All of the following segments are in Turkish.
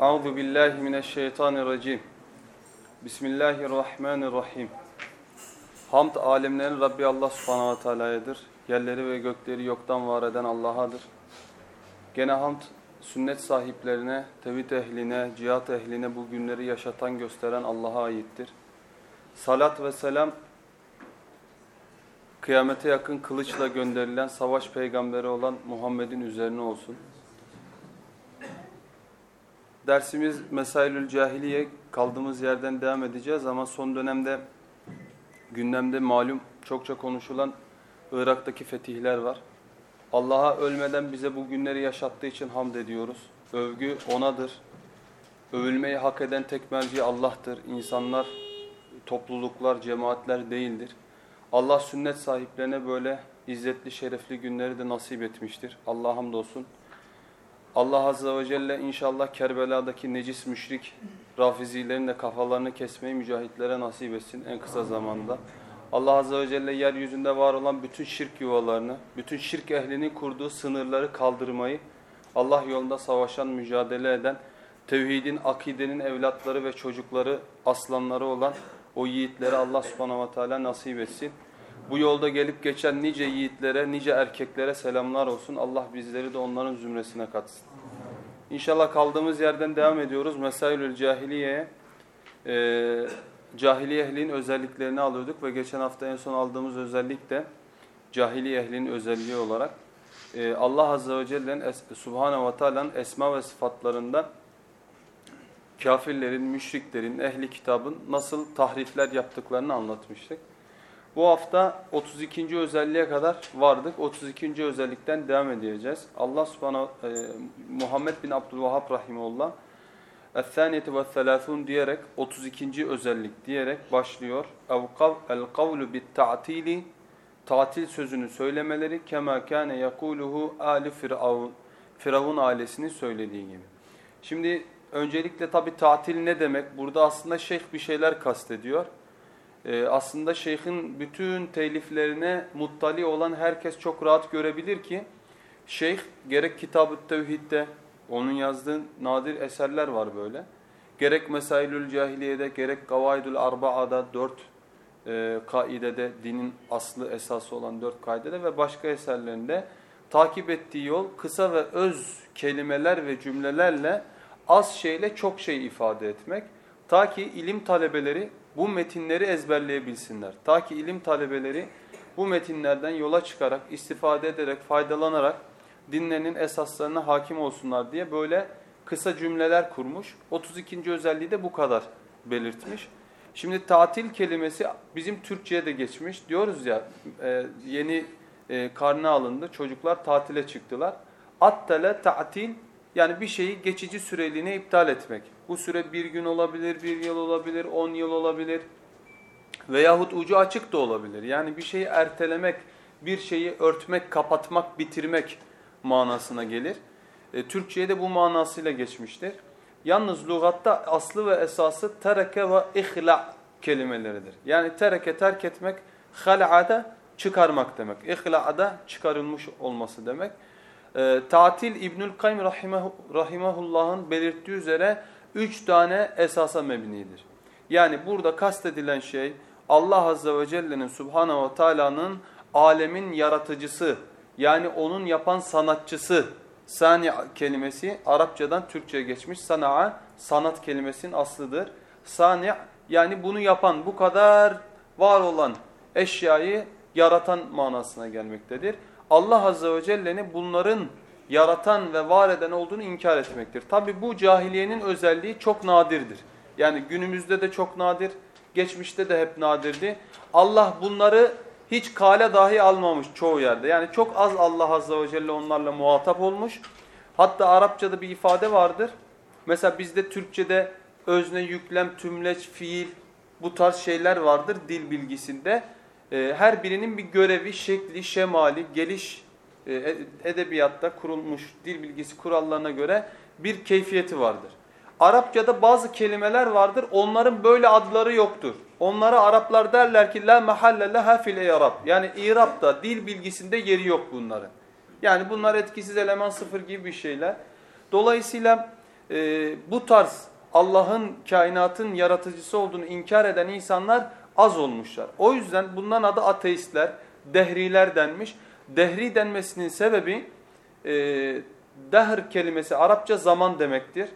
Euzu billahi mineşşeytanirracim. Bismillahirrahmanirrahim. Hamd alemlerin Rabbi Allah Subhanahu ve Teala'yadır. Yerleri ve gökleri yoktan var eden Allah'adır. Gene hamd sünnet sahiplerine, tevhid ehline, cihat ehline bu günleri yaşatan gösteren Allah'a aittir. Salat ve selam kıyamete yakın kılıçla gönderilen savaş peygamberi olan Muhammed'in üzerine olsun. Dersimiz Mesailül Cahiliye kaldığımız yerden devam edeceğiz ama son dönemde gündemde malum çokça konuşulan Irak'taki fetihler var. Allah'a ölmeden bize bu günleri yaşattığı için hamd ediyoruz. Övgü O'nadır. Övülmeyi hak eden tek merci Allah'tır. İnsanlar, topluluklar, cemaatler değildir. Allah sünnet sahiplerine böyle izzetli, şerefli günleri de nasip etmiştir. Allah hamdolsun. Allah Azze ve Celle inşallah Kerbela'daki necis müşrik rafizilerin de kafalarını kesmeyi mücahitlere nasip etsin en kısa zamanda. Allah Azze ve Celle yeryüzünde var olan bütün şirk yuvalarını, bütün şirk ehlinin kurduğu sınırları kaldırmayı, Allah yolunda savaşan, mücadele eden, tevhidin, akidenin evlatları ve çocukları, aslanları olan o yiğitlere Allah subhanahu ve teala nasip etsin. Bu yolda gelip geçen nice yiğitlere, nice erkeklere selamlar olsun. Allah bizleri de onların zümresine katsın. İnşallah kaldığımız yerden devam ediyoruz. Mesailül Cahiliye'ye e, cahiliye ehlinin özelliklerini alıyorduk ve geçen hafta en son aldığımız özellik de cahiliye ehlinin özelliği olarak e, Allah Azze ve Celle'nin Subhanahu ve Teala'nın esma ve sıfatlarından kafirlerin, müşriklerin, ehli kitabın nasıl tahrifler yaptıklarını anlatmıştık. Bu hafta 32. özelliğe kadar vardık. 32. özellikten devam edeceğiz. Allah subhanahu e, Muhammed bin Abdülvahhab rahimehullah Es-saniyeti ve selâthûn diyerek 32. özellik diyerek başlıyor. El kavlu bit ta'tili tatil sözünü söylemeleri kema kâne yekûluhu âli firavun Firavun ailesinin söylediği gibi. Şimdi öncelikle tabi tatil ne demek? Burada aslında şeyh bir şeyler kastediyor. Ee, aslında şeyhin bütün teliflerine muttali olan herkes çok rahat görebilir ki şeyh gerek Kitab-ı Tevhid'de onun yazdığı nadir eserler var böyle. Gerek Mesailül Cahiliye'de gerek Gavaidül Arba'ada dört e, kaidede dinin aslı esası olan dört kaidede ve başka eserlerinde takip ettiği yol kısa ve öz kelimeler ve cümlelerle az şeyle çok şey ifade etmek. Ta ki ilim talebeleri bu metinleri ezberleyebilsinler. Ta ki ilim talebeleri bu metinlerden yola çıkarak, istifade ederek, faydalanarak dinlerinin esaslarına hakim olsunlar diye böyle kısa cümleler kurmuş. 32. özelliği de bu kadar belirtmiş. Şimdi tatil kelimesi bizim Türkçe'ye de geçmiş. Diyoruz ya e, yeni e, karne alındı. Çocuklar tatile çıktılar. Attele ta'til yani bir şeyi geçici süreliğine iptal etmek. Bu süre bir gün olabilir, bir yıl olabilir, on yıl olabilir. Veyahut ucu açık da olabilir. Yani bir şeyi ertelemek, bir şeyi örtmek, kapatmak, bitirmek manasına gelir. E, Türkçe'ye de bu manasıyla geçmiştir. Yalnız lügatta aslı ve esası tereke ve ihla kelimeleridir. Yani tereke terk etmek, hal'ada çıkarmak demek. İhla'da çıkarılmış olması demek. E, tatil İbnül Kayyum rahimahullah'ın belirttiği üzere üç tane esasa mebnidir. Yani burada kastedilen şey Allah Azze ve Celle'nin Subhanahu ve Taala'nın alemin yaratıcısı yani onun yapan sanatçısı sani kelimesi Arapçadan Türkçe'ye geçmiş. Sana'a sanat kelimesinin aslıdır. Sani yani bunu yapan bu kadar var olan eşyayı yaratan manasına gelmektedir. Allah Azze ve Celle'nin bunların yaratan ve var eden olduğunu inkar etmektir. Tabi bu cahiliyenin özelliği çok nadirdir. Yani günümüzde de çok nadir, geçmişte de hep nadirdi. Allah bunları hiç kale dahi almamış çoğu yerde. Yani çok az Allah Azze ve Celle onlarla muhatap olmuş. Hatta Arapçada bir ifade vardır. Mesela bizde Türkçe'de özne, yüklem, tümleç, fiil bu tarz şeyler vardır dil bilgisinde. Ee, her birinin bir görevi, şekli, şemali, geliş e, edebiyatta kurulmuş dil bilgisi kurallarına göre bir keyfiyeti vardır. Arapçada bazı kelimeler vardır. Onların böyle adları yoktur. Onlara Araplar derler ki la mahalle leha fil i'rab. Yani i'rabda dil bilgisinde yeri yok bunların. Yani bunlar etkisiz eleman sıfır gibi bir şeyler. Dolayısıyla e, bu tarz Allah'ın kainatın yaratıcısı olduğunu inkar eden insanlar az olmuşlar. O yüzden bundan adı ateistler, dehriler denmiş. Dehri denmesinin sebebi e, dehr kelimesi Arapça zaman demektir.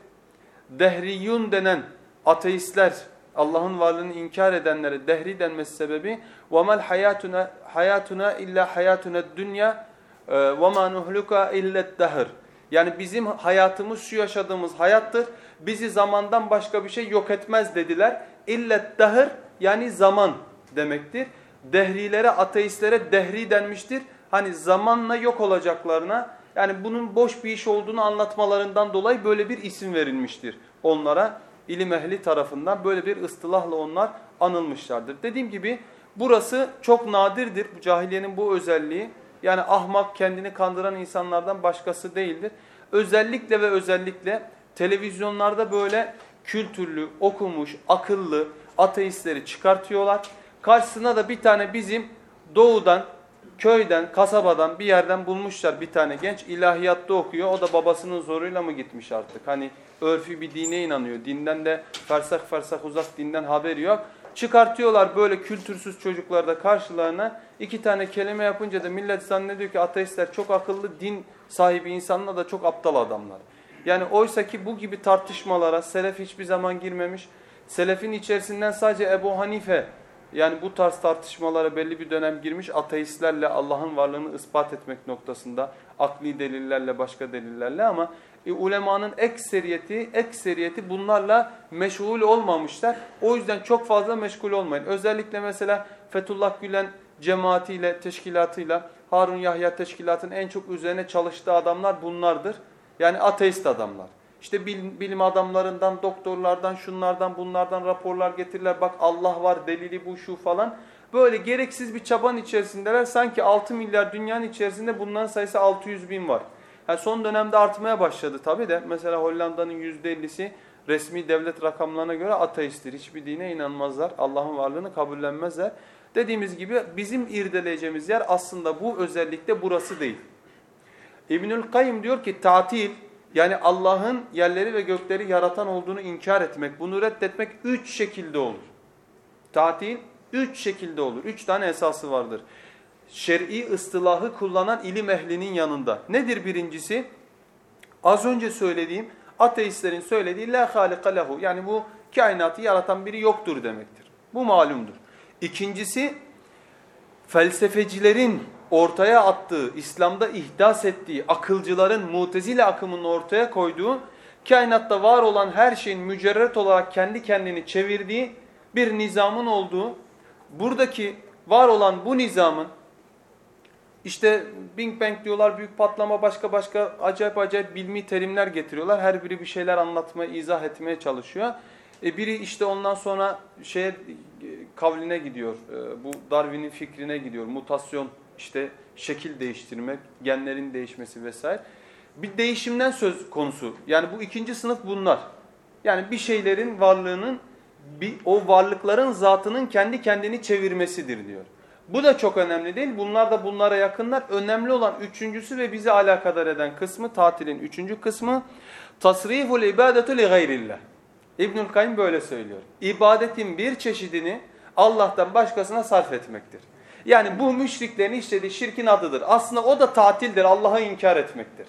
Dehriyun denen ateistler, Allah'ın varlığını inkar edenlere dehri denmesi sebebi وَمَا hayatuna hayatuna illa hayatuna dünya وَمَا نُهْلُكَ اِلَّا الدَّهْرِ Yani bizim hayatımız şu yaşadığımız hayattır. Bizi zamandan başka bir şey yok etmez dediler. İllet dahır yani zaman demektir. Dehrilere, ateistlere dehri denmiştir. Hani zamanla yok olacaklarına yani bunun boş bir iş olduğunu anlatmalarından dolayı böyle bir isim verilmiştir onlara. ilim ehli tarafından böyle bir ıstılahla onlar anılmışlardır. Dediğim gibi burası çok nadirdir. Bu cahiliyenin bu özelliği. Yani ahmak kendini kandıran insanlardan başkası değildir. Özellikle ve özellikle televizyonlarda böyle kültürlü, okumuş, akıllı ateistleri çıkartıyorlar. Karşısına da bir tane bizim doğudan, köyden, kasabadan bir yerden bulmuşlar bir tane genç. ilahiyatta okuyor. O da babasının zoruyla mı gitmiş artık? Hani örfü bir dine inanıyor. Dinden de fersah fersah uzak dinden haberi yok. Çıkartıyorlar böyle kültürsüz çocuklar da karşılarına. iki tane kelime yapınca da millet zannediyor ki ateistler çok akıllı, din sahibi insanlar da çok aptal adamlar. Yani oysa ki bu gibi tartışmalara selef hiçbir zaman girmemiş. Selefin içerisinden sadece Ebu Hanife yani bu tarz tartışmalara belli bir dönem girmiş ateistlerle Allah'ın varlığını ispat etmek noktasında akli delillerle başka delillerle ama e, ulemanın ekseriyeti, ekseriyeti bunlarla meşgul olmamışlar. O yüzden çok fazla meşgul olmayın. Özellikle mesela Fethullah Gülen cemaatiyle, teşkilatıyla Harun Yahya teşkilatının en çok üzerine çalıştığı adamlar bunlardır. Yani ateist adamlar. İşte bilim, adamlarından, doktorlardan, şunlardan, bunlardan raporlar getirirler. Bak Allah var, delili bu, şu falan. Böyle gereksiz bir çaban içerisindeler. Sanki 6 milyar dünyanın içerisinde bunların sayısı 600 bin var. Yani son dönemde artmaya başladı tabii de. Mesela Hollanda'nın %50'si resmi devlet rakamlarına göre ateisttir. Hiçbir dine inanmazlar. Allah'ın varlığını kabullenmezler. Dediğimiz gibi bizim irdeleyeceğimiz yer aslında bu özellikle burası değil. İbnül Kayyım diyor ki tatil yani Allah'ın yerleri ve gökleri yaratan olduğunu inkar etmek, bunu reddetmek üç şekilde olur. Tatil üç şekilde olur. Üç tane esası vardır. Şer'i ıstılahı kullanan ilim ehlinin yanında. Nedir birincisi? Az önce söylediğim ateistlerin söylediği la halika lehu. Yani bu kainatı yaratan biri yoktur demektir. Bu malumdur. İkincisi felsefecilerin ortaya attığı, İslam'da ihdas ettiği, akılcıların mutezile akımının ortaya koyduğu, kainatta var olan her şeyin mücerret olarak kendi kendini çevirdiği bir nizamın olduğu, buradaki var olan bu nizamın, işte Big Bang diyorlar, büyük patlama, başka başka acayip acayip bilmi terimler getiriyorlar. Her biri bir şeyler anlatmaya, izah etmeye çalışıyor. E biri işte ondan sonra şeye kavline gidiyor, e, bu Darwin'in fikrine gidiyor, mutasyon işte şekil değiştirmek, genlerin değişmesi vesaire. Bir değişimden söz konusu. Yani bu ikinci sınıf bunlar. Yani bir şeylerin varlığının, bir, o varlıkların zatının kendi kendini çevirmesidir diyor. Bu da çok önemli değil. Bunlar da bunlara yakınlar. Önemli olan üçüncüsü ve bizi alakadar eden kısmı, tatilin üçüncü kısmı tasriful ibadetu li gayrillah. İbnül Kayyum böyle söylüyor. İbadetin bir çeşidini Allah'tan başkasına sarf etmektir. Yani bu müşriklerin işlediği şirkin adıdır. Aslında o da tatildir. Allah'ı inkar etmektir.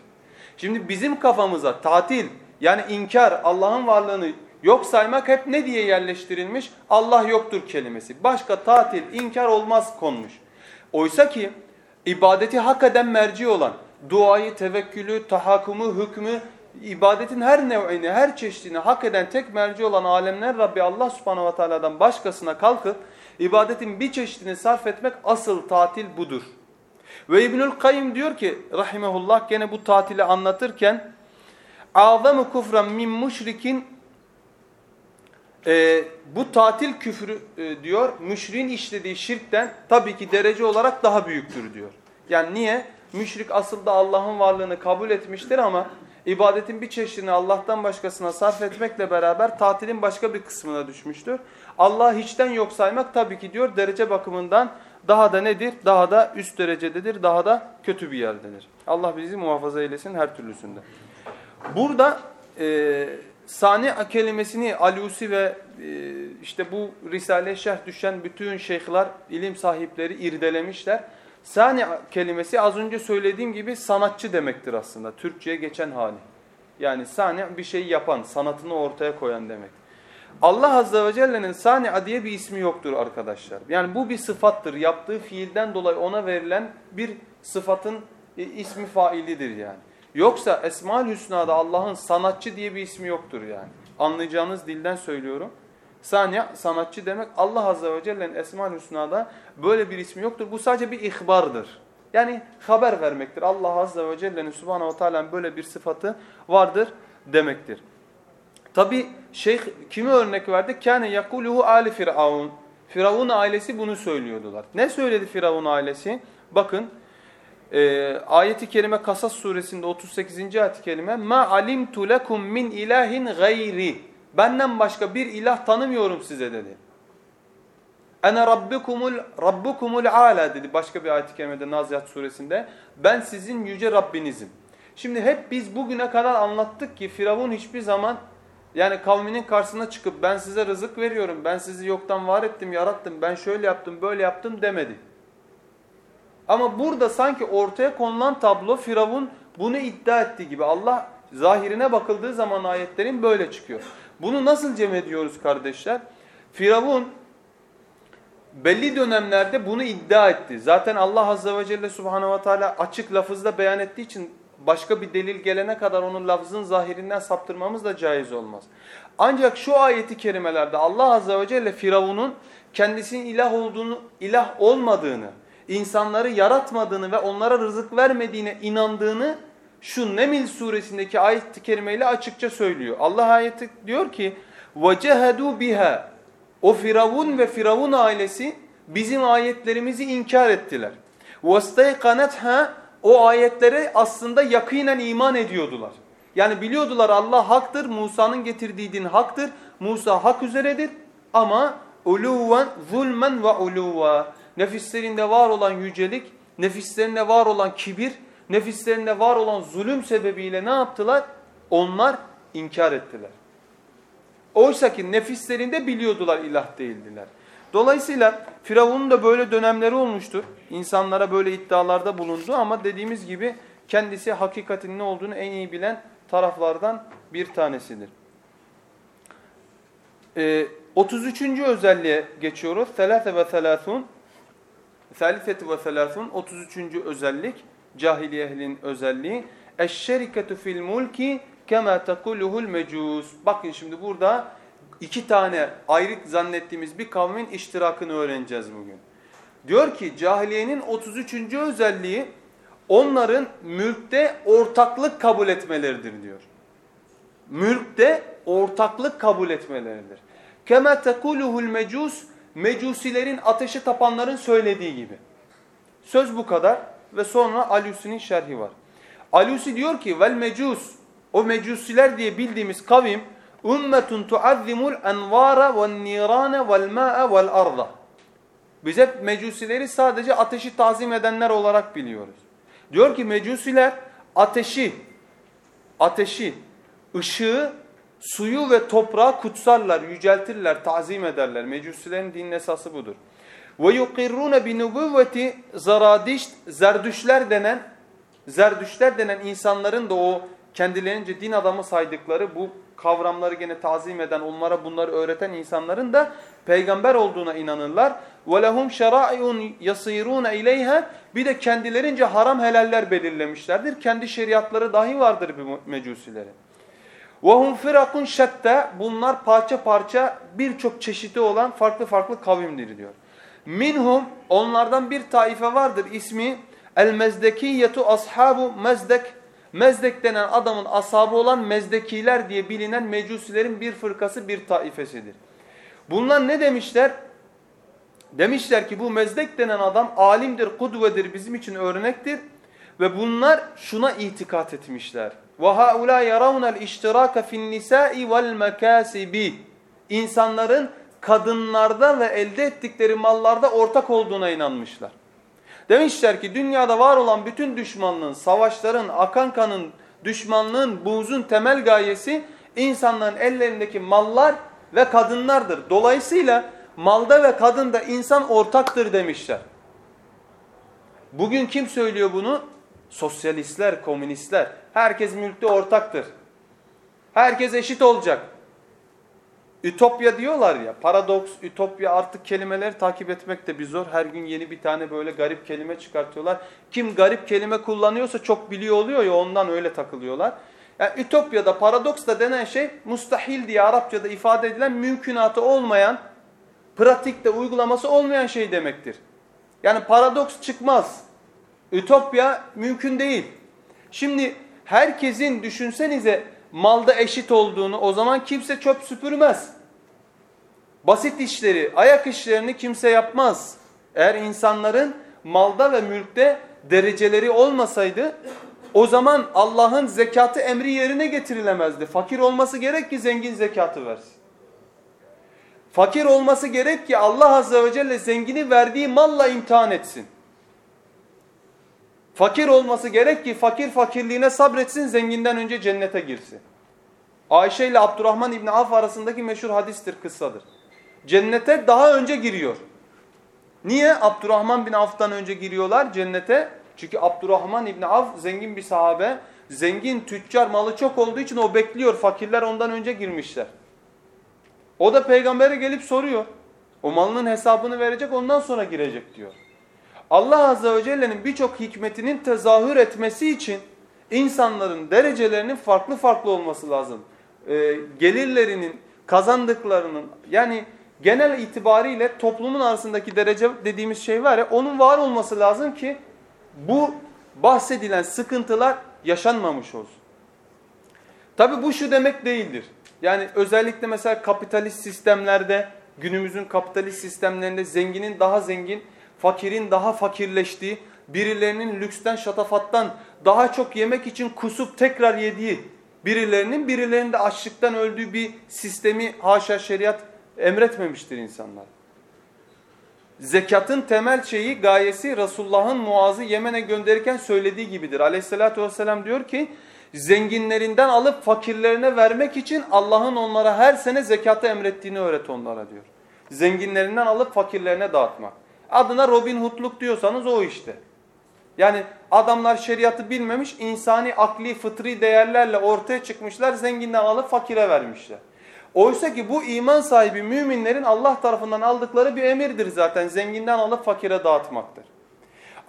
Şimdi bizim kafamıza tatil yani inkar Allah'ın varlığını yok saymak hep ne diye yerleştirilmiş? Allah yoktur kelimesi. Başka tatil, inkar olmaz konmuş. Oysa ki ibadeti hak eden merci olan duayı, tevekkülü, tahakkumu, hükmü, ibadetin her nev'ini, her çeşidini hak eden tek merci olan alemler Rabbi Allah subhanahu ve teala'dan başkasına kalkıp ibadetin bir çeşidini sarf etmek asıl tatil budur. Ve İbnül Kayyim diyor ki rahimehullah gene bu tatili anlatırken azamı kufran min müşrikin e, bu tatil küfrü e, diyor müşriğin işlediği şirkten tabii ki derece olarak daha büyüktür diyor. Yani niye? Müşrik aslında Allah'ın varlığını kabul etmiştir ama ibadetin bir çeşidini Allah'tan başkasına sarf etmekle beraber tatilin başka bir kısmına düşmüştür. Allah hiçten yok saymak tabii ki diyor derece bakımından daha da nedir? Daha da üst derecededir, daha da kötü bir yerdedir. Allah bizi muhafaza eylesin her türlüsünde. Burada e, sani kelimesini Alusi ve e, işte bu Risale-i Şerh düşen bütün şeyhler, ilim sahipleri irdelemişler. Sani kelimesi az önce söylediğim gibi sanatçı demektir aslında. Türkçe'ye geçen hali. Yani sani bir şeyi yapan, sanatını ortaya koyan demek. Allah Azze ve Celle'nin sani'a diye bir ismi yoktur arkadaşlar. Yani bu bir sıfattır. Yaptığı fiilden dolayı ona verilen bir sıfatın e, ismi failidir yani. Yoksa Esma-ül Hüsna'da Allah'ın sanatçı diye bir ismi yoktur yani. Anlayacağınız dilden söylüyorum. Saniye sanatçı demek Allah Azze ve Celle'nin Esma-ül Hüsna'da böyle bir ismi yoktur. Bu sadece bir ihbardır. Yani haber vermektir. Allah Azze ve Celle'nin Subhanahu ve Teala'nın böyle bir sıfatı vardır demektir. Tabi şeyh kimi örnek verdi? Kâne yakuluhu ali firavun. Firavun ailesi bunu söylüyordular. Ne söyledi Firavun ailesi? Bakın e, ayeti kerime Kasas suresinde 38. ayet-i kerime ma alimtu lekum min ilahin gayri. Benden başka bir ilah tanımıyorum size dedi. Ene rabbukumul rabbukumul ala dedi başka bir ayet-i kerimede Nazihat suresinde. Ben sizin yüce Rabbinizim. Şimdi hep biz bugüne kadar anlattık ki Firavun hiçbir zaman yani kavminin karşısına çıkıp ben size rızık veriyorum, ben sizi yoktan var ettim, yarattım, ben şöyle yaptım, böyle yaptım demedi. Ama burada sanki ortaya konulan tablo Firavun bunu iddia ettiği gibi Allah zahirine bakıldığı zaman ayetlerin böyle çıkıyor. Bunu nasıl cem ediyoruz kardeşler? Firavun belli dönemlerde bunu iddia etti. Zaten Allah Azze ve Celle Subhanahu ve Teala açık lafızda beyan ettiği için başka bir delil gelene kadar onun lafzın zahirinden saptırmamız da caiz olmaz. Ancak şu ayeti kerimelerde Allah Azze ve Celle Firavun'un kendisinin ilah olduğunu, ilah olmadığını, insanları yaratmadığını ve onlara rızık vermediğine inandığını şu Nemil suresindeki ayet-i kerimeyle açıkça söylüyor. Allah ayeti diyor ki وَجَهَدُوا biha O Firavun ve Firavun ailesi bizim ayetlerimizi inkar ettiler. وَاسْتَيْقَنَتْهَا O ayetlere aslında yakinen iman ediyordular. Yani biliyordular Allah haktır, Musa'nın getirdiği din haktır, Musa hak üzeredir ama uluven zulmen ve uluva nefislerinde var olan yücelik, nefislerinde var olan kibir, nefislerinde var olan zulüm sebebiyle ne yaptılar? Onlar inkar ettiler. Oysa ki nefislerinde biliyordular ilah değildiler. Dolayısıyla Firavun'un da böyle dönemleri olmuştur. İnsanlara böyle iddialarda bulundu ama dediğimiz gibi kendisi hakikatin ne olduğunu en iyi bilen taraflardan bir tanesidir. Ee, 33. özelliğe geçiyoruz. Selase ve selasun. Selifeti ve selasun 33. özellik. Cahiliye ehlinin özelliği. Eşşeriketu fil mulki kema tekuluhul mecus. Bakın şimdi burada iki tane ayrı zannettiğimiz bir kavmin iştirakını öğreneceğiz bugün. Diyor ki cahiliyenin 33. özelliği onların mülkte ortaklık kabul etmeleridir diyor. Mülkte ortaklık kabul etmeleridir. Kema tekuluhul mecus mecusilerin ateşe tapanların söylediği gibi. Söz bu kadar ve sonra Alusi'nin şerhi var. Alusi diyor ki vel mecus o mecusiler diye bildiğimiz kavim ümmetun tuazzimul envara vel nirane vel ma'a vel arda. Biz hep mecusileri sadece ateşi tazim edenler olarak biliyoruz. Diyor ki mecusiler ateşi, ateşi, ışığı, suyu ve toprağı kutsarlar, yüceltirler, tazim ederler. Mecusilerin dinin esası budur. Ve yukirrune bi nubuvveti zaradişt, zerdüşler denen, zerdüşler denen insanların da o kendilerince din adamı saydıkları bu kavramları gene tazim eden, onlara bunları öğreten insanların da peygamber olduğuna inanırlar. وَلَهُمْ شَرَائِعٌ يَصِيرُونَ اِلَيْهَا Bir de kendilerince haram helaller belirlemişlerdir. Kendi şeriatları dahi vardır bu mecusilerin. وَهُمْ فِرَقٌ شَتَّى Bunlar parça parça birçok çeşidi olan farklı farklı kavimdir diyor. Minhum onlardan bir taife vardır ismi el-mezdekiyetu ashabu mezdek Mezdek denen adamın ashabı olan mezdekiler diye bilinen mecusilerin bir fırkası bir taifesidir. Bunlar ne demişler? Demişler ki bu mezdek denen adam alimdir, kudvedir, bizim için örnektir. Ve bunlar şuna itikat etmişler. وَهَاُولَا يَرَوْنَ الْاِشْتِرَاكَ فِي النِّسَاءِ وَالْمَكَاسِبِ İnsanların kadınlarda ve elde ettikleri mallarda ortak olduğuna inanmışlar. Demişler ki dünyada var olan bütün düşmanlığın, savaşların, akan kanın, düşmanlığın, buğzun temel gayesi insanların ellerindeki mallar ve kadınlardır. Dolayısıyla malda ve kadında insan ortaktır demişler. Bugün kim söylüyor bunu? Sosyalistler, komünistler. Herkes mülkte ortaktır. Herkes eşit olacak. Ütopya diyorlar ya, paradoks, ütopya artık kelimeleri takip etmek de bir zor. Her gün yeni bir tane böyle garip kelime çıkartıyorlar. Kim garip kelime kullanıyorsa çok biliyor oluyor ya ondan öyle takılıyorlar. Yani ütopyada, paradoks da denen şey mustahil diye Arapçada ifade edilen mümkünatı olmayan, pratikte uygulaması olmayan şey demektir. Yani paradoks çıkmaz. Ütopya mümkün değil. Şimdi herkesin düşünsenize malda eşit olduğunu o zaman kimse çöp süpürmez. Basit işleri, ayak işlerini kimse yapmaz. Eğer insanların malda ve mülkte dereceleri olmasaydı o zaman Allah'ın zekatı emri yerine getirilemezdi. Fakir olması gerek ki zengin zekatı versin. Fakir olması gerek ki Allah Azze ve Celle zengini verdiği malla imtihan etsin. Fakir olması gerek ki fakir fakirliğine sabretsin zenginden önce cennete girsin. Ayşe ile Abdurrahman İbni Avf arasındaki meşhur hadistir, kıssadır. Cennete daha önce giriyor. Niye? Abdurrahman bin Avf'tan önce giriyorlar cennete. Çünkü Abdurrahman İbni Avf zengin bir sahabe. Zengin, tüccar, malı çok olduğu için o bekliyor. Fakirler ondan önce girmişler. O da peygambere gelip soruyor. O malının hesabını verecek ondan sonra girecek diyor. Allah Azze ve Celle'nin birçok hikmetinin tezahür etmesi için insanların derecelerinin farklı farklı olması lazım. Ee, gelirlerinin, kazandıklarının yani genel itibariyle toplumun arasındaki derece dediğimiz şey var ya onun var olması lazım ki bu bahsedilen sıkıntılar yaşanmamış olsun. Tabi bu şu demek değildir. Yani özellikle mesela kapitalist sistemlerde, günümüzün kapitalist sistemlerinde zenginin daha zengin, fakirin daha fakirleştiği, birilerinin lüksten, şatafattan daha çok yemek için kusup tekrar yediği, birilerinin birilerinin de açlıktan öldüğü bir sistemi haşa şeriat emretmemiştir insanlar. Zekatın temel şeyi, gayesi Resulullah'ın Muaz'ı Yemen'e gönderirken söylediği gibidir. Aleyhissalatü vesselam diyor ki, zenginlerinden alıp fakirlerine vermek için Allah'ın onlara her sene zekatı emrettiğini öğret onlara diyor. Zenginlerinden alıp fakirlerine dağıtmak. Adına Robin Hood'luk diyorsanız o işte. Yani adamlar şeriatı bilmemiş, insani, akli, fıtri değerlerle ortaya çıkmışlar, zenginden alıp fakire vermişler. Oysa ki bu iman sahibi müminlerin Allah tarafından aldıkları bir emirdir zaten. Zenginden alıp fakire dağıtmaktır.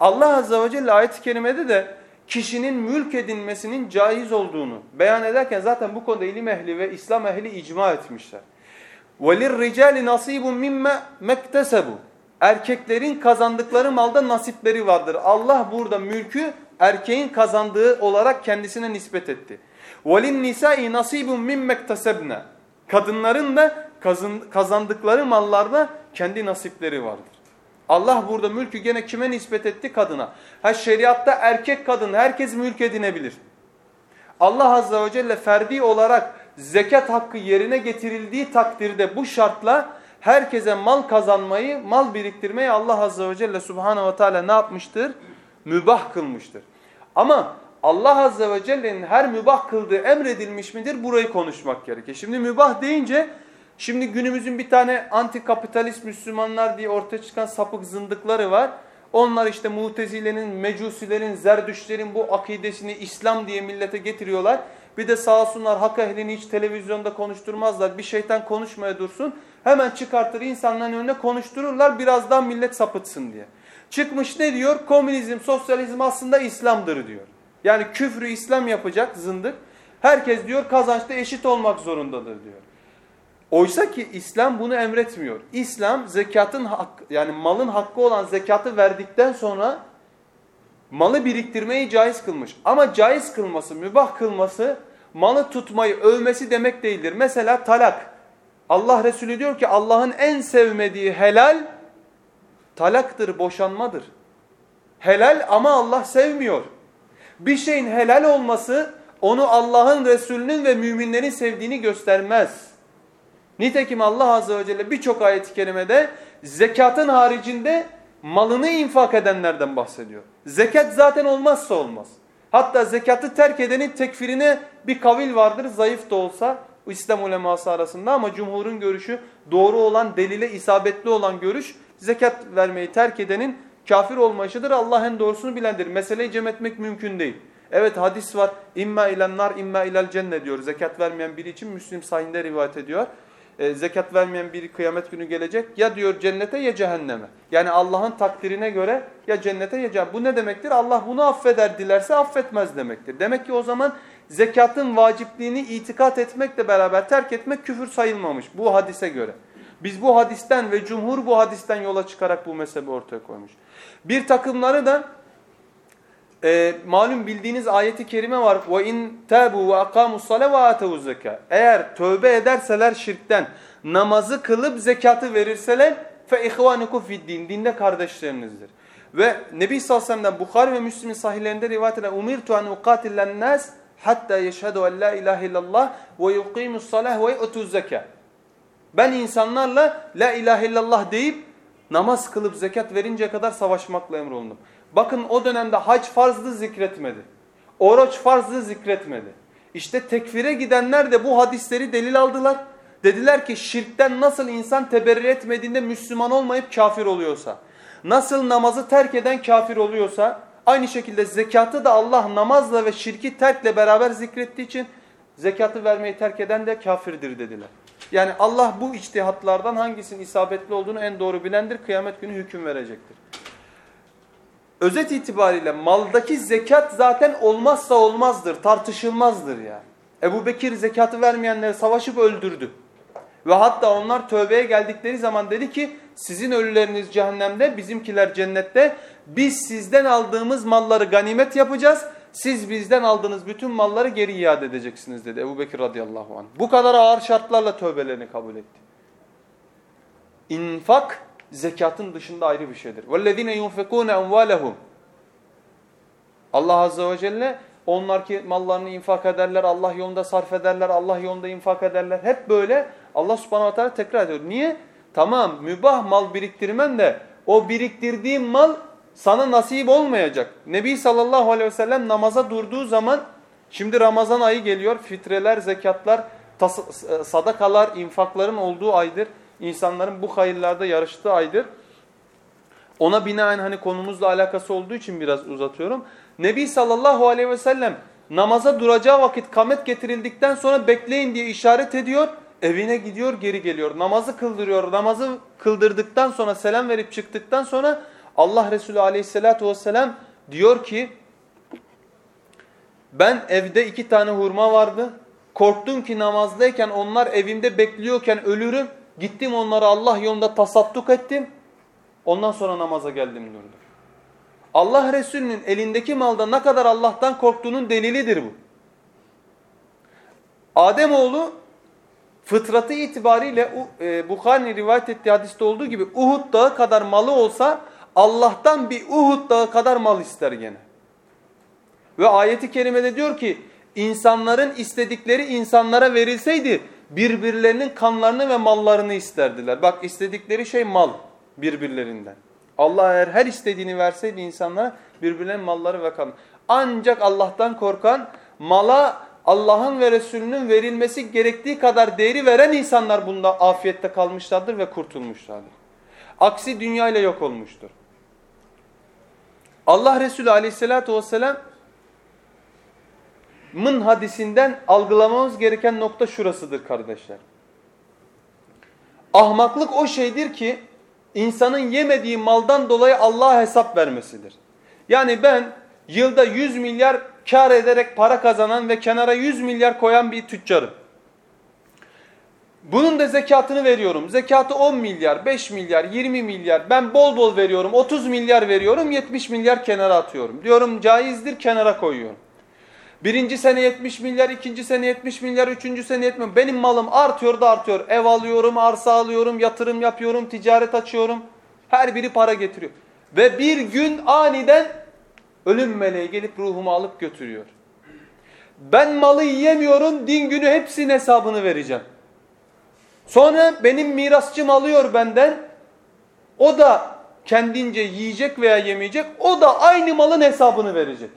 Allah Azze ve Celle ayet-i kerimede de kişinin mülk edinmesinin caiz olduğunu beyan ederken zaten bu konuda ilim ehli ve İslam ehli icma etmişler. وَلِلْرِجَالِ نَصِيبٌ مِمَّا مَكْتَسَبُوا Erkeklerin kazandıkları malda nasipleri vardır. Allah burada mülkü erkeğin kazandığı olarak kendisine nispet etti. وَلِلْنِسَاءِ نَصِيبٌ مِمَّا اكْتَسَبْنَا Kadınların da kazandıkları mallarda kendi nasipleri vardır. Allah burada mülkü gene kime nispet etti? Kadına. Ha şeriatta erkek kadın herkes mülk edinebilir. Allah Azze ve Celle ferdi olarak zekat hakkı yerine getirildiği takdirde bu şartla herkese mal kazanmayı, mal biriktirmeyi Allah Azze ve Celle Subhanahu ve Teala ne yapmıştır? Mübah kılmıştır. Ama Allah Azze ve Celle'nin her mübah kıldığı emredilmiş midir? Burayı konuşmak gerekir. Şimdi mübah deyince şimdi günümüzün bir tane antikapitalist Müslümanlar diye ortaya çıkan sapık zındıkları var. Onlar işte mutezilerin, mecusilerin, zerdüşlerin bu akidesini İslam diye millete getiriyorlar. Bir de sağ olsunlar hak ehlini hiç televizyonda konuşturmazlar. Bir şeytan konuşmaya dursun. Hemen çıkartır insanların önüne konuştururlar birazdan millet sapıtsın diye. Çıkmış ne diyor? Komünizm, sosyalizm aslında İslam'dır diyor. Yani küfrü İslam yapacak zındık. Herkes diyor kazançta eşit olmak zorundadır diyor. Oysa ki İslam bunu emretmiyor. İslam zekatın hak, yani malın hakkı olan zekatı verdikten sonra malı biriktirmeyi caiz kılmış. Ama caiz kılması, mübah kılması malı tutmayı övmesi demek değildir. Mesela talak. Allah Resulü diyor ki Allah'ın en sevmediği helal talaktır, boşanmadır. Helal ama Allah sevmiyor. Bir şeyin helal olması onu Allah'ın Resulünün ve müminlerin sevdiğini göstermez. Nitekim Allah Azze ve Celle birçok ayet-i kerimede zekatın haricinde malını infak edenlerden bahsediyor. Zekat zaten olmazsa olmaz. Hatta zekatı terk edenin tekfirine bir kavil vardır zayıf da olsa İslam uleması arasında ama cumhurun görüşü doğru olan delile isabetli olan görüş zekat vermeyi terk edenin kafir olma işidir. Allah en doğrusunu bilendir. Meseleyi cem etmek mümkün değil. Evet hadis var. İmma ilen nar imma ilel cennet diyor. Zekat vermeyen biri için Müslim sahinde rivayet ediyor. E, zekat vermeyen biri kıyamet günü gelecek. Ya diyor cennete ya cehenneme. Yani Allah'ın takdirine göre ya cennete ya cehenneme. Bu ne demektir? Allah bunu affeder dilerse affetmez demektir. Demek ki o zaman zekatın vacipliğini itikat etmekle beraber terk etmek küfür sayılmamış bu hadise göre. Biz bu hadisten ve cumhur bu hadisten yola çıkarak bu mezhebi ortaya koymuş. Bir takımları da e, malum bildiğiniz ayeti kerime var. Ve in tabu ve akamus sale ve atavuz zeka. Eğer tövbe ederseler şirkten, namazı kılıp zekatı verirseler fe ihvanukum fid din. Dinde kardeşlerinizdir. Ve Nebi sallallahu aleyhi ve Bukhari ve Müslim'in sahihlerinde rivayet edilen umirtu en uqatilen nas hatta yeşhedü en la ilahe illallah ve yuqimus salah ve yu'tuz zeka. Ben insanlarla la ilahe illallah deyip namaz kılıp zekat verinceye kadar savaşmakla emrolundum. Bakın o dönemde hac farzdı zikretmedi. Oruç farzdı zikretmedi. İşte tekfire gidenler de bu hadisleri delil aldılar. Dediler ki şirkten nasıl insan teberri etmediğinde Müslüman olmayıp kafir oluyorsa, nasıl namazı terk eden kafir oluyorsa, aynı şekilde zekatı da Allah namazla ve şirki terkle beraber zikrettiği için zekatı vermeyi terk eden de kafirdir dediler. Yani Allah bu içtihatlardan hangisinin isabetli olduğunu en doğru bilendir. Kıyamet günü hüküm verecektir. Özet itibariyle maldaki zekat zaten olmazsa olmazdır, tartışılmazdır yani. Ebu Bekir zekatı vermeyenleri savaşıp öldürdü. Ve hatta onlar tövbeye geldikleri zaman dedi ki sizin ölüleriniz cehennemde, bizimkiler cennette. Biz sizden aldığımız malları ganimet yapacağız Siz bizden aldığınız bütün malları geri iade edeceksiniz dedi Ebu Bekir radıyallahu anh. Bu kadar ağır şartlarla tövbelerini kabul etti. İnfak zekatın dışında ayrı bir şeydir. وَالَّذ۪ينَ يُنْفِقُونَ اَنْوَالَهُمْ Allah Azze ve Celle onlar ki mallarını infak ederler, Allah yolunda sarf ederler, Allah yolunda infak ederler. Hep böyle Allah subhanahu wa ta'ala tekrar ediyor. Niye? Tamam mübah mal biriktirmen de o biriktirdiğin mal sana nasip olmayacak. Nebi sallallahu aleyhi ve sellem namaza durduğu zaman şimdi Ramazan ayı geliyor. Fitreler, zekatlar, sadakalar, infakların olduğu aydır. İnsanların bu hayırlarda yarıştığı aydır. Ona binaen hani konumuzla alakası olduğu için biraz uzatıyorum. Nebi sallallahu aleyhi ve sellem namaza duracağı vakit kamet getirildikten sonra bekleyin diye işaret ediyor. Evine gidiyor geri geliyor. Namazı kıldırıyor. Namazı kıldırdıktan sonra selam verip çıktıktan sonra Allah Resulü aleyhissalatu vesselam diyor ki ben evde iki tane hurma vardı. Korktum ki namazdayken onlar evimde bekliyorken ölürüm. Gittim onları Allah yolunda tasadduk ettim. Ondan sonra namaza geldim durdum. Allah Resulü'nün elindeki malda ne kadar Allah'tan korktuğunun delilidir bu. Ademoğlu fıtratı itibariyle e, Bukhari'nin rivayet ettiği hadiste olduğu gibi Uhud dağı kadar malı olsa Allah'tan bir Uhud dağı kadar mal ister gene. Ve ayeti kerimede diyor ki insanların istedikleri insanlara verilseydi birbirlerinin kanlarını ve mallarını isterdiler. Bak istedikleri şey mal birbirlerinden. Allah eğer her istediğini verseydi insanlara birbirlerinin malları ve kan. Ancak Allah'tan korkan mala Allah'ın ve Resulünün verilmesi gerektiği kadar değeri veren insanlar bunda afiyette kalmışlardır ve kurtulmuşlardır. Aksi dünya ile yok olmuştur. Allah Resulü aleyhissalatu vesselam mın hadisinden algılamamız gereken nokta şurasıdır kardeşler. Ahmaklık o şeydir ki insanın yemediği maldan dolayı Allah'a hesap vermesidir. Yani ben yılda 100 milyar kar ederek para kazanan ve kenara 100 milyar koyan bir tüccarım. Bunun da zekatını veriyorum. Zekatı 10 milyar, 5 milyar, 20 milyar. Ben bol bol veriyorum. 30 milyar veriyorum. 70 milyar kenara atıyorum. Diyorum caizdir kenara koyuyorum. Birinci sene 70 milyar, ikinci sene 70 milyar, üçüncü sene 70 Benim malım artıyor da artıyor. Ev alıyorum, arsa alıyorum, yatırım yapıyorum, ticaret açıyorum. Her biri para getiriyor. Ve bir gün aniden ölüm meleği gelip ruhumu alıp götürüyor. Ben malı yiyemiyorum, din günü hepsinin hesabını vereceğim. Sonra benim mirasçım alıyor benden. O da kendince yiyecek veya yemeyecek. O da aynı malın hesabını verecek.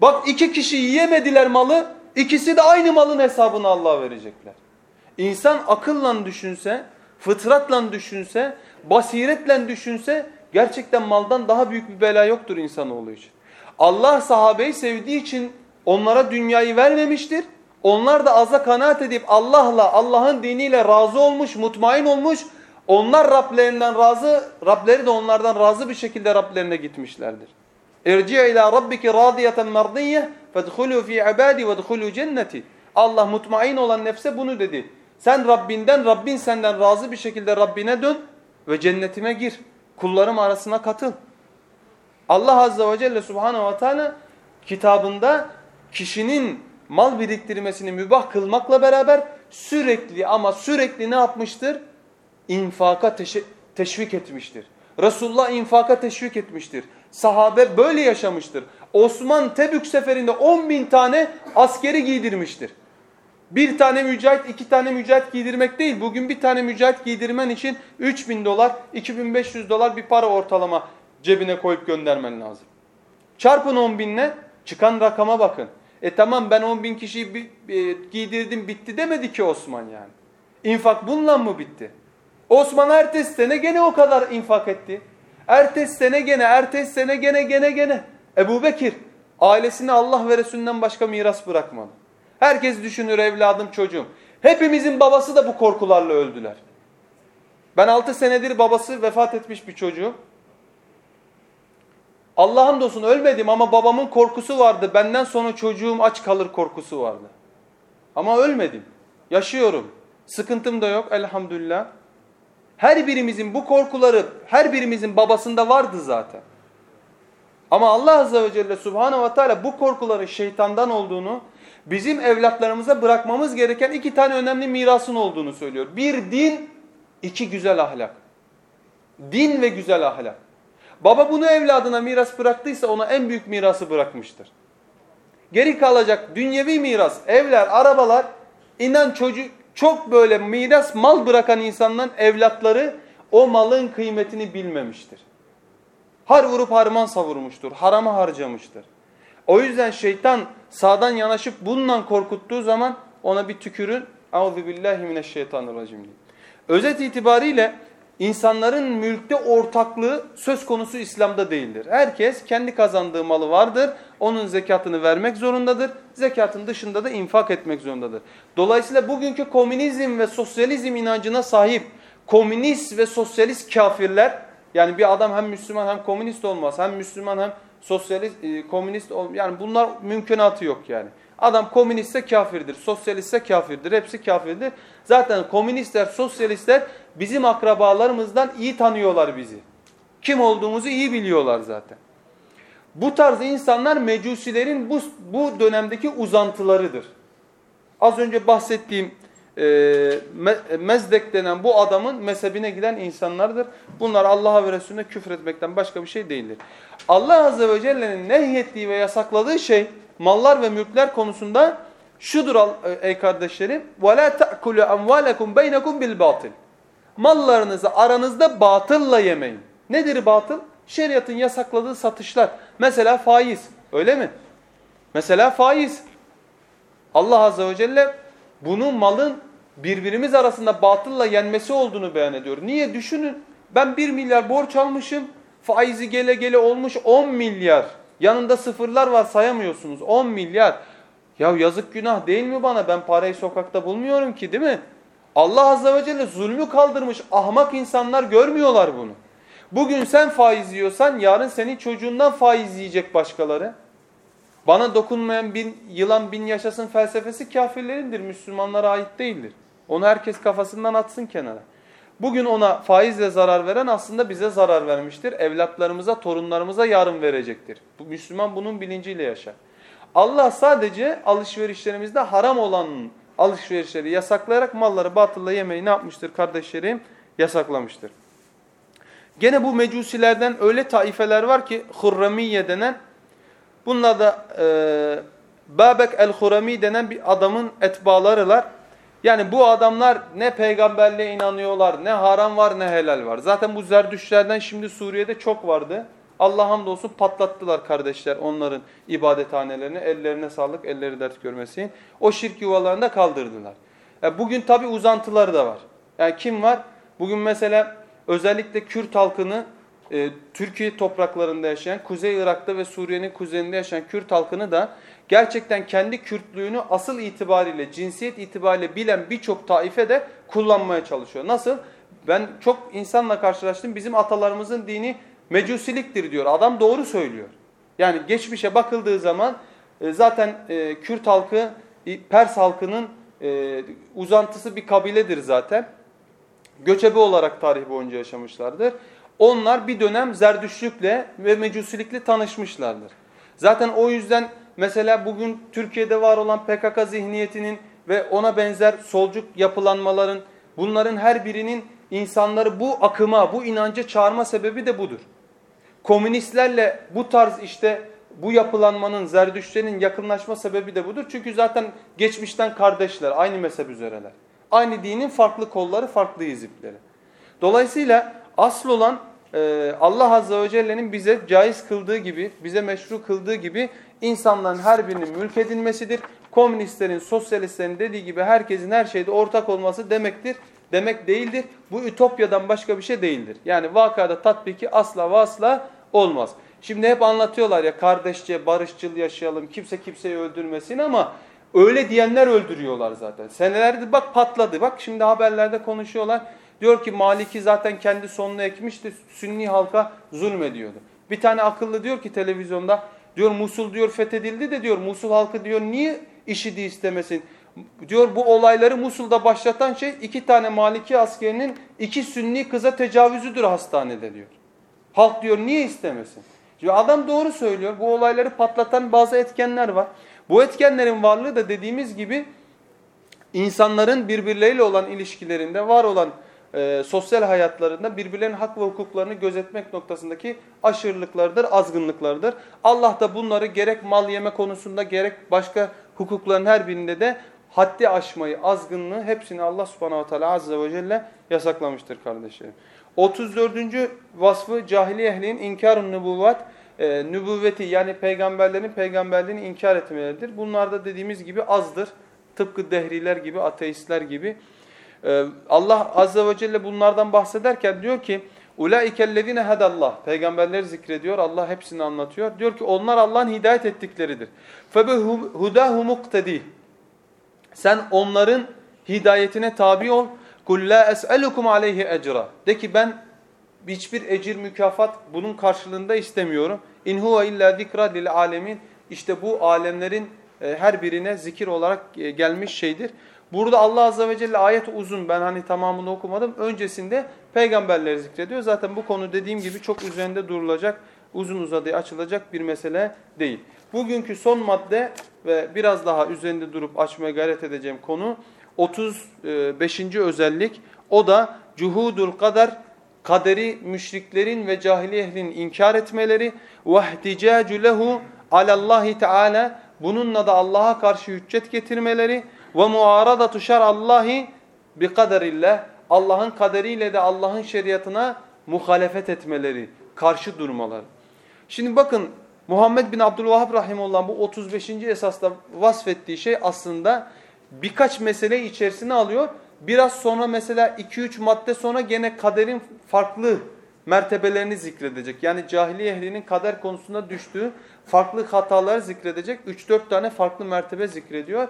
Bak iki kişi yiyemediler malı, ikisi de aynı malın hesabını Allah'a verecekler. İnsan akılla düşünse, fıtratla düşünse, basiretle düşünse gerçekten maldan daha büyük bir bela yoktur insanoğlu için. Allah sahabeyi sevdiği için onlara dünyayı vermemiştir. Onlar da aza kanaat edip Allah'la, Allah'ın diniyle razı olmuş, mutmain olmuş. Onlar Rablerinden razı, Rableri de onlardan razı bir şekilde Rablerine gitmişlerdir. İrci' ila rabbiki radiyeten merdiyye fedhulu fi ibadi ve dhulu cenneti. Allah mutmain olan nefse bunu dedi. Sen Rabbinden, Rabbin senden razı bir şekilde Rabbine dön ve cennetime gir. Kullarım arasına katıl. Allah Azze ve Celle Subhanahu ve Teala kitabında kişinin mal biriktirmesini mübah kılmakla beraber sürekli ama sürekli ne yapmıştır? İnfaka teşvik etmiştir. Resulullah infaka teşvik etmiştir. Sahabe böyle yaşamıştır. Osman Tebük seferinde 10 bin tane askeri giydirmiştir. Bir tane mücahit, iki tane mücahit giydirmek değil. Bugün bir tane mücahit giydirmen için 3000 dolar, 2500 dolar bir para ortalama cebine koyup göndermen lazım. Çarpın 10 binle çıkan rakama bakın. E tamam ben 10 bin kişiyi giydirdim bitti demedi ki Osman yani. İnfak bununla mı bitti? Osman ertesi sene gene o kadar infak etti. Ertesi sene gene, ertesi sene gene gene gene. Ebu Bekir ailesine Allah ve Resulünden başka miras bırakmadı. Herkes düşünür evladım çocuğum. Hepimizin babası da bu korkularla öldüler. Ben 6 senedir babası vefat etmiş bir çocuğum. Allah'ın dostun ölmedim ama babamın korkusu vardı. Benden sonra çocuğum aç kalır korkusu vardı. Ama ölmedim. Yaşıyorum. Sıkıntım da yok elhamdülillah. Her birimizin bu korkuları her birimizin babasında vardı zaten. Ama Allah Azze ve Celle Subhanahu ve Teala bu korkuların şeytandan olduğunu, bizim evlatlarımıza bırakmamız gereken iki tane önemli mirasın olduğunu söylüyor. Bir din, iki güzel ahlak. Din ve güzel ahlak. Baba bunu evladına miras bıraktıysa ona en büyük mirası bırakmıştır. Geri kalacak dünyevi miras, evler, arabalar, inan çocuk çok böyle miras mal bırakan insanların evlatları o malın kıymetini bilmemiştir. Har vurup harman savurmuştur, harama harcamıştır. O yüzden şeytan sağdan yanaşıp bununla korkuttuğu zaman ona bir tükürün. Euzu billahi mineşşeytanirracim. Özet itibariyle İnsanların mülkte ortaklığı söz konusu İslam'da değildir. Herkes kendi kazandığı malı vardır. Onun zekatını vermek zorundadır. Zekatın dışında da infak etmek zorundadır. Dolayısıyla bugünkü komünizm ve sosyalizm inancına sahip komünist ve sosyalist kafirler yani bir adam hem Müslüman hem komünist olmaz. Hem Müslüman hem sosyalist, e, komünist yani bunlar mümkünatı yok yani. Adam komünistse kafirdir, sosyalistse kafirdir, hepsi kafirdir. Zaten komünistler, sosyalistler bizim akrabalarımızdan iyi tanıyorlar bizi. Kim olduğumuzu iyi biliyorlar zaten. Bu tarz insanlar mecusilerin bu, bu dönemdeki uzantılarıdır. Az önce bahsettiğim e, Mezdek denen bu adamın mezhebine giden insanlardır. Bunlar Allah'a ve Resulüne küfretmekten başka bir şey değildir. Allah Azze ve Celle'nin nehyettiği ve yasakladığı şey mallar ve mülkler konusunda şudur e, ey kardeşlerim. وَلَا تَأْكُلُوا أَمْوَالَكُمْ بَيْنَكُمْ بِالْبَاطِلِ Mallarınızı aranızda batılla yemeyin. Nedir batıl? Şeriatın yasakladığı satışlar. Mesela faiz. Öyle mi? Mesela faiz. Allah Azze ve Celle bunun malın birbirimiz arasında batılla yenmesi olduğunu beyan ediyor. Niye? Düşünün. Ben 1 milyar borç almışım. Faizi gele gele olmuş 10 milyar. Yanında sıfırlar var sayamıyorsunuz. 10 milyar. Ya yazık günah değil mi bana? Ben parayı sokakta bulmuyorum ki değil mi? Allah Azze ve Celle zulmü kaldırmış. Ahmak insanlar görmüyorlar bunu. Bugün sen faiz yiyorsan yarın senin çocuğundan faiz yiyecek başkaları. Bana dokunmayan bin, yılan bin yaşasın felsefesi kafirlerindir. Müslümanlara ait değildir. Onu herkes kafasından atsın kenara. Bugün ona faizle zarar veren aslında bize zarar vermiştir. Evlatlarımıza, torunlarımıza yarın verecektir. Bu Müslüman bunun bilinciyle yaşar. Allah sadece alışverişlerimizde haram olan alışverişleri yasaklayarak malları batılla yemeyi ne yapmıştır kardeşlerim? Yasaklamıştır. Gene bu mecusilerden öyle taifeler var ki Hurramiye denen bunlar da e, Babek el-Hurami denen bir adamın etbalarılar. Yani bu adamlar ne peygamberliğe inanıyorlar, ne haram var ne helal var. Zaten bu zerdüşlerden şimdi Suriye'de çok vardı. Allah hamdolsun patlattılar kardeşler onların ibadethanelerini. Ellerine sağlık, elleri dert görmesin. O şirk yuvalarını da kaldırdılar. Yani e, bugün tabi uzantıları da var. Yani kim var? Bugün mesela özellikle Kürt halkını e, Türkiye topraklarında yaşayan, Kuzey Irak'ta ve Suriye'nin kuzeyinde yaşayan Kürt halkını da gerçekten kendi Kürtlüğünü asıl itibariyle, cinsiyet itibariyle bilen birçok taife de kullanmaya çalışıyor. Nasıl? Ben çok insanla karşılaştım. Bizim atalarımızın dini mecusiliktir diyor. Adam doğru söylüyor. Yani geçmişe bakıldığı zaman e, zaten e, Kürt halkı Pers halkının e, uzantısı bir kabiledir zaten. Göçebe olarak tarih boyunca yaşamışlardır. Onlar bir dönem zerdüşlükle ve mecusilikle tanışmışlardır. Zaten o yüzden mesela bugün Türkiye'de var olan PKK zihniyetinin ve ona benzer solcuk yapılanmaların bunların her birinin insanları bu akıma, bu inanca çağırma sebebi de budur. Komünistlerle bu tarz işte bu yapılanmanın, zerdüşlerin yakınlaşma sebebi de budur. Çünkü zaten geçmişten kardeşler, aynı mezhep üzereler. Aynı dinin farklı kolları, farklı hizipleri. Dolayısıyla asıl olan Allah Azze ve Celle'nin bize caiz kıldığı gibi, bize meşru kıldığı gibi insanların her birinin mülk edilmesidir. Komünistlerin, sosyalistlerin dediği gibi herkesin her şeyde ortak olması demektir. Demek değildir. Bu ütopyadan başka bir şey değildir. Yani vakada tatbiki asla ve asla olmaz. Şimdi hep anlatıyorlar ya kardeşçe, barışçıl yaşayalım, kimse kimseyi öldürmesin ama öyle diyenler öldürüyorlar zaten. Senelerdir bak patladı. Bak şimdi haberlerde konuşuyorlar. Diyor ki Maliki zaten kendi sonunu ekmişti. Sünni halka zulmediyordu. Bir tane akıllı diyor ki televizyonda diyor Musul diyor fethedildi de diyor Musul halkı diyor niye işidi istemesin? Diyor bu olayları Musul'da başlatan şey iki tane Maliki askerinin iki Sünni kıza tecavüzüdür hastanede diyor. Halk diyor niye istemesin? Diyor adam doğru söylüyor. Bu olayları patlatan bazı etkenler var. Bu etkenlerin varlığı da dediğimiz gibi insanların birbirleriyle olan ilişkilerinde var olan e, sosyal hayatlarında birbirlerinin hak ve hukuklarını gözetmek noktasındaki aşırılıklardır, azgınlıklardır. Allah da bunları gerek mal yeme konusunda gerek başka hukukların her birinde de haddi aşmayı, azgınlığı hepsini Allah subhanahu teala azze ve celle yasaklamıştır kardeşlerim. 34. vasfı cahiliye ehlinin inkarın nübüvvet, e, nübüvveti yani peygamberlerin peygamberliğini inkar etmeleridir. Bunlar da dediğimiz gibi azdır. Tıpkı dehriler gibi, ateistler gibi. Ee, Allah Azze ve Celle bunlardan bahsederken diyor ki اُولَٰئِكَ الَّذ۪ينَ هَدَ Allah Peygamberleri zikrediyor. Allah hepsini anlatıyor. Diyor ki onlar Allah'ın hidayet ettikleridir. فَبِهُدَاهُ مُقْتَد۪ي Sen onların hidayetine tabi ol. قُلْ لَا أَسْأَلُكُمْ عَلَيْهِ اَجْرًا De ki ben hiçbir ecir mükafat bunun karşılığında istemiyorum. اِنْ هُوَ اِلَّا ذِكْرًا لِلْعَالَمِينَ İşte bu alemlerin e, her birine zikir olarak e, gelmiş şeydir. Burada Allah Azze ve Celle ayet uzun ben hani tamamını okumadım. Öncesinde peygamberleri zikrediyor. Zaten bu konu dediğim gibi çok üzerinde durulacak, uzun uzadıya açılacak bir mesele değil. Bugünkü son madde ve biraz daha üzerinde durup açmaya gayret edeceğim konu 35. özellik. O da cuhudul kader, kaderi müşriklerin ve cahiliye ehlinin inkar etmeleri ve ihticacu lehu alallahi teala bununla da Allah'a karşı hüccet getirmeleri ve muaradatu şer'allahi bi kaderillah Allah'ın kaderiyle de Allah'ın şeriatına muhalefet etmeleri, karşı durmaları. Şimdi bakın Muhammed bin Abdülvahhab rahimullah bu 35. esasda vasfettiği şey aslında birkaç mesele içerisine alıyor. Biraz sonra mesela 2-3 madde sonra gene kaderin farklı mertebelerini zikredecek. Yani cahiliye ehlinin kader konusunda düştüğü farklı hataları zikredecek. 3-4 tane farklı mertebe zikrediyor.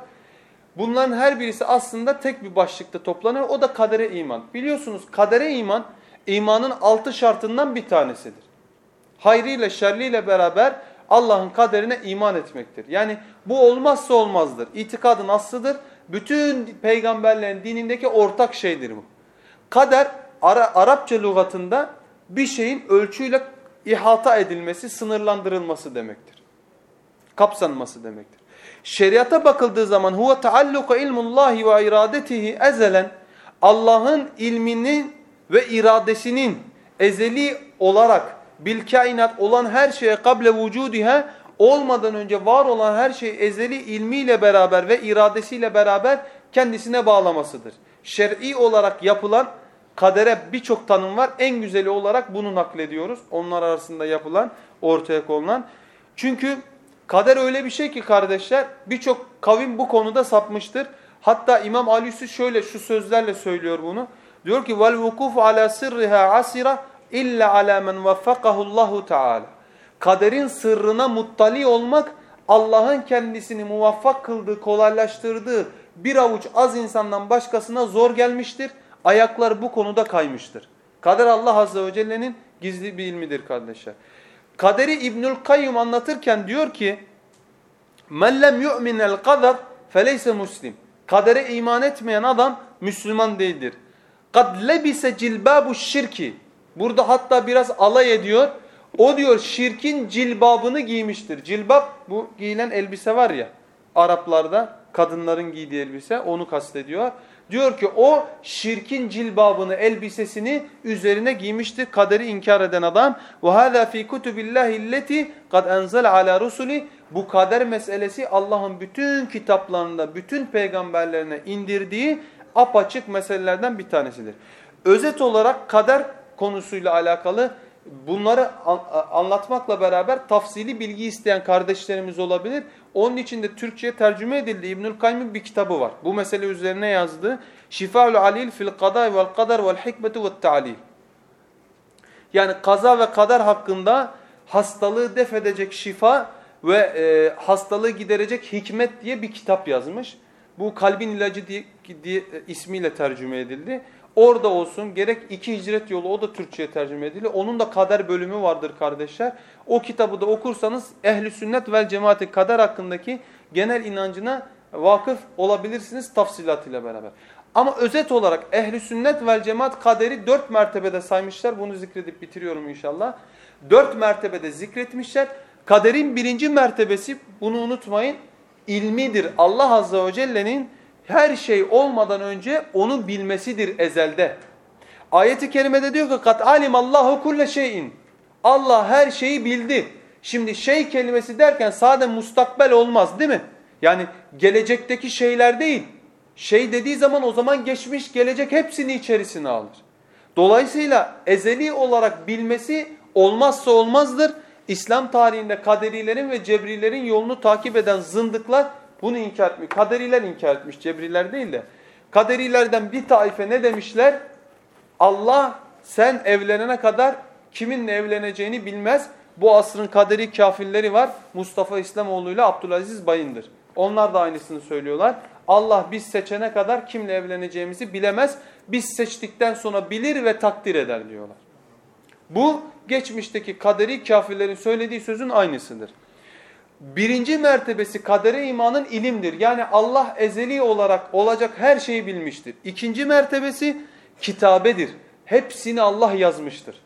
Bunların her birisi aslında tek bir başlıkta toplanıyor. O da kadere iman. Biliyorsunuz kadere iman imanın altı şartından bir tanesidir. Hayrıyla şerliyle beraber Allah'ın kaderine iman etmektir. Yani bu olmazsa olmazdır. İtikadın aslıdır. Bütün peygamberlerin dinindeki ortak şeydir bu. Kader Ara, Arapça lügatında bir şeyin ölçüyle ihata edilmesi, sınırlandırılması demektir. Kapsanması demektir. Şeriata bakıldığı zaman huve taalluka ilmullahi ve iradetihi ezelen Allah'ın ilminin ve iradesinin ezeli olarak bil kainat olan her şeye kable vücudiha olmadan önce var olan her şey ezeli ilmiyle beraber ve iradesiyle beraber kendisine bağlamasıdır. Şer'i olarak yapılan kadere birçok tanım var. En güzeli olarak bunu naklediyoruz. Onlar arasında yapılan, ortaya konulan. Çünkü kader öyle bir şey ki kardeşler birçok kavim bu konuda sapmıştır. Hatta İmam Alüsü şöyle şu sözlerle söylüyor bunu. Diyor ki vel vukufu ala sırriha asira illa ala men vaffakahu Allahu Teala. Kaderin sırrına muttali olmak Allah'ın kendisini muvaffak kıldığı, kolaylaştırdığı bir avuç az insandan başkasına zor gelmiştir. Ayaklar bu konuda kaymıştır. Kader Allah Azze ve Celle'nin gizli bir ilmidir kardeşler. Kaderi İbnül Kayyum anlatırken diyor ki Men lem yu'minel kadar feleyse muslim. Kadere iman etmeyen adam Müslüman değildir. Kad lebise cilbabu şirki. Burada hatta biraz alay ediyor. O diyor şirkin cilbabını giymiştir. Cilbab bu giyilen elbise var ya Araplarda kadınların giydiği elbise onu kastediyor. Diyor ki o şirkin cilbabını, elbisesini üzerine giymiştir kaderi inkar eden adam. وَهَذَا ف۪ي كُتُبِ اللّٰهِ الَّتِي قَدْ اَنْزَلَ عَلَى رُسُلِ Bu kader meselesi Allah'ın bütün kitaplarında, bütün peygamberlerine indirdiği apaçık meselelerden bir tanesidir. Özet olarak kader konusuyla alakalı bunları anlatmakla beraber tafsili bilgi isteyen kardeşlerimiz olabilir. Onun için de Türkçe'ye tercüme edildi. İbnül Kayyım'ın bir kitabı var. Bu mesele üzerine yazdığı Şifaul Alil fil Kaday vel Kader vel Hikmetu ve Ta'lil. Yani kaza ve kader hakkında hastalığı def edecek şifa ve e, hastalığı giderecek hikmet diye bir kitap yazmış. Bu kalbin ilacı diye, diye e, ismiyle tercüme edildi. Orada olsun gerek iki hicret yolu o da Türkçe'ye tercüme edildi. Onun da kader bölümü vardır kardeşler. O kitabı da okursanız ehli sünnet vel cemaati kader hakkındaki genel inancına vakıf olabilirsiniz tafsilatıyla beraber. Ama özet olarak ehli sünnet vel cemaat kaderi dört mertebede saymışlar. Bunu zikredip bitiriyorum inşallah. Dört mertebede zikretmişler. Kaderin birinci mertebesi bunu unutmayın ilmidir. Allah Azze ve Celle'nin her şey olmadan önce onu bilmesidir ezelde. Ayeti kerimede diyor ki kat alim Allahu kulle şeyin. Allah her şeyi bildi. Şimdi şey kelimesi derken sade mustakbel olmaz değil mi? Yani gelecekteki şeyler değil. Şey dediği zaman o zaman geçmiş gelecek hepsini içerisine alır. Dolayısıyla ezeli olarak bilmesi olmazsa olmazdır. İslam tarihinde kaderilerin ve cebrilerin yolunu takip eden zındıklar bunu inkar etmiyor. Kaderiler inkar etmiş, cebriler değil de. Kaderilerden bir taife ne demişler? Allah sen evlenene kadar kiminle evleneceğini bilmez. Bu asrın kaderi kafirleri var. Mustafa İslamoğlu ile Abdülaziz Bayındır. Onlar da aynısını söylüyorlar. Allah biz seçene kadar kimle evleneceğimizi bilemez. Biz seçtikten sonra bilir ve takdir eder diyorlar. Bu geçmişteki kaderi kafirlerin söylediği sözün aynısıdır. Birinci mertebesi kadere imanın ilimdir. Yani Allah ezeli olarak olacak her şeyi bilmiştir. İkinci mertebesi kitabedir. Hepsini Allah yazmıştır.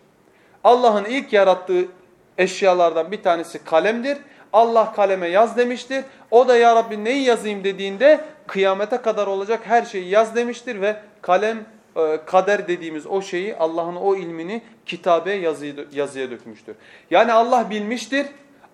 Allah'ın ilk yarattığı eşyalardan bir tanesi kalemdir. Allah kaleme yaz demiştir. O da ya Rabbi neyi yazayım dediğinde kıyamete kadar olacak her şeyi yaz demiştir ve kalem e, kader dediğimiz o şeyi Allah'ın o ilmini kitabe yazıya, yazıya dökmüştür. Yani Allah bilmiştir,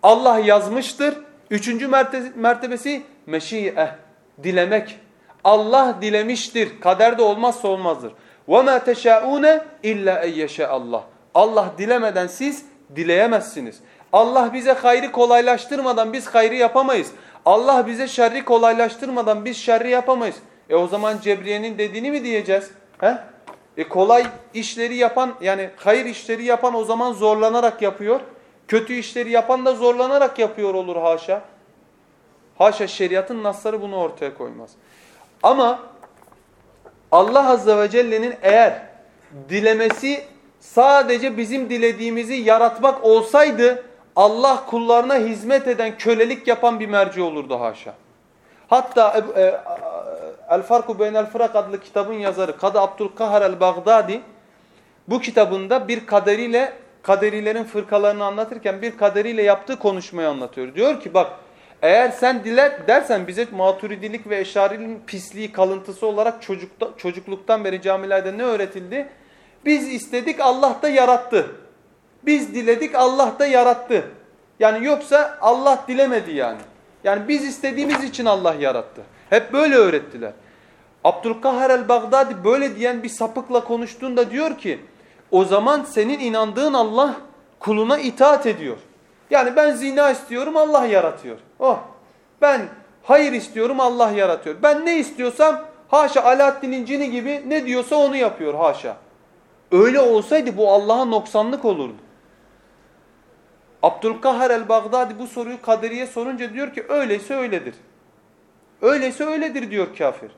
Allah yazmıştır. Üçüncü mertebesi meşi'e, dilemek. Allah dilemiştir. Kaderde olmazsa olmazdır. وَمَا تَشَاءُونَ اِلَّا اَيَّشَاءَ Allah. Allah dilemeden siz dileyemezsiniz. Allah bize hayrı kolaylaştırmadan biz hayrı yapamayız. Allah bize şerri kolaylaştırmadan biz şerri yapamayız. E o zaman Cebriye'nin dediğini mi diyeceğiz? He? E kolay işleri yapan yani hayır işleri yapan o zaman zorlanarak yapıyor. Kötü işleri yapan da zorlanarak yapıyor olur haşa. Haşa şeriatın nasları bunu ortaya koymaz. Ama Allah Azze ve Celle'nin eğer dilemesi sadece bizim dilediğimizi yaratmak olsaydı Allah kullarına hizmet eden, kölelik yapan bir merci olurdu haşa. Hatta e, e, El Farku Beynel Fırak adlı kitabın yazarı Kadı Abdülkahar el-Baghdadi bu kitabında bir kaderiyle kaderilerin fırkalarını anlatırken bir kaderiyle yaptığı konuşmayı anlatıyor. Diyor ki bak eğer sen diler dersen bize maturidilik ve eşarinin pisliği kalıntısı olarak çocukta, çocukluktan beri camilerde ne öğretildi? Biz istedik Allah da yarattı. Biz diledik Allah da yarattı. Yani yoksa Allah dilemedi yani. Yani biz istediğimiz için Allah yarattı. Hep böyle öğrettiler. Abdülkahar el-Baghdadi böyle diyen bir sapıkla konuştuğunda diyor ki o zaman senin inandığın Allah kuluna itaat ediyor. Yani ben zina istiyorum Allah yaratıyor. Oh ben hayır istiyorum Allah yaratıyor. Ben ne istiyorsam haşa Alaaddin'in cini gibi ne diyorsa onu yapıyor haşa. Öyle olsaydı bu Allah'a noksanlık olurdu. Abdülkahar el-Baghdadi bu soruyu kaderiye sorunca diyor ki öyleyse öyledir. Öyleyse öyledir diyor kafir.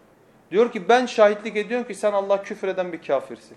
Diyor ki ben şahitlik ediyorum ki sen Allah küfreden bir kafirsin.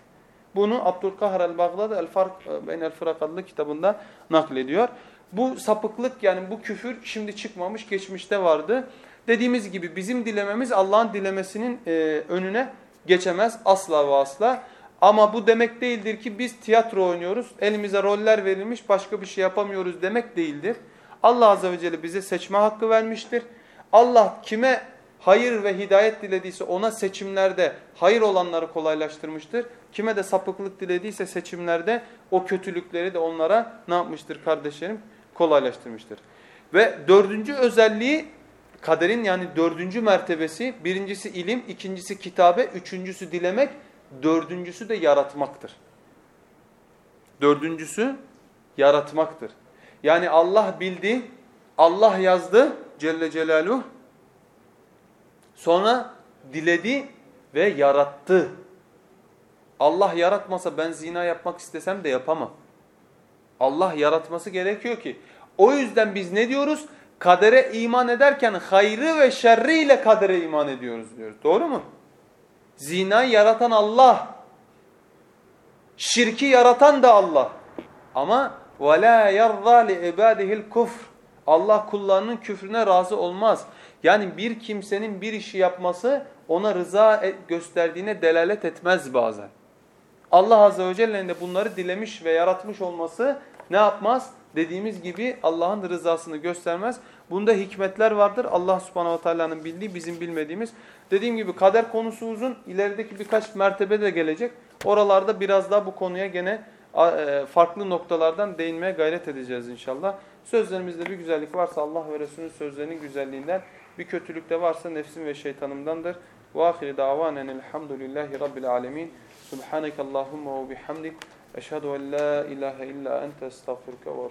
Bunu Abdülkahar el-Baghdadi El-Fark Ben el-Fırak adlı kitabında naklediyor. Bu sapıklık yani bu küfür şimdi çıkmamış geçmişte vardı. Dediğimiz gibi bizim dilememiz Allah'ın dilemesinin e, önüne geçemez asla ve asla. Ama bu demek değildir ki biz tiyatro oynuyoruz, elimize roller verilmiş başka bir şey yapamıyoruz demek değildir. Allah Azze ve Celle bize seçme hakkı vermiştir. Allah kime hayır ve hidayet dilediyse ona seçimlerde hayır olanları kolaylaştırmıştır. Kime de sapıklık dilediyse seçimlerde o kötülükleri de onlara ne yapmıştır kardeşlerim? Kolaylaştırmıştır. Ve dördüncü özelliği kaderin yani dördüncü mertebesi birincisi ilim, ikincisi kitabe, üçüncüsü dilemek, dördüncüsü de yaratmaktır. Dördüncüsü yaratmaktır. Yani Allah bildi, Allah yazdı Celle Celaluhu. Sonra diledi ve yarattı. Allah yaratmasa ben zina yapmak istesem de yapamam. Allah yaratması gerekiyor ki. O yüzden biz ne diyoruz? Kadere iman ederken hayrı ve şerri ile kadere iman ediyoruz diyoruz. Doğru mu? Zinayı yaratan Allah. Şirki yaratan da Allah. Ama وَلَا يَرْضَى لِعِبَادِهِ الْكُفْرِ Allah kullarının küfrüne razı olmaz. Yani bir kimsenin bir işi yapması ona rıza gösterdiğine delalet etmez bazen. Allah Azze ve Celle'nin de bunları dilemiş ve yaratmış olması ne yapmaz? Dediğimiz gibi Allah'ın rızasını göstermez. Bunda hikmetler vardır. Allah subhanahu teala'nın bildiği bizim bilmediğimiz. Dediğim gibi kader konusu uzun. İlerideki birkaç mertebe de gelecek. Oralarda biraz daha bu konuya gene e, farklı noktalardan değinmeye gayret edeceğiz inşallah. Sözlerimizde bir güzellik varsa Allah ve Resulünün sözlerinin güzelliğinden, bir kötülük de varsa nefsim ve şeytanımdandır. Ve ahiri davanen elhamdülillahi rabbil alemin. Subhaneke Allahumma ve bihamdik. Eşhedü en la ilahe illa ente estağfurke ve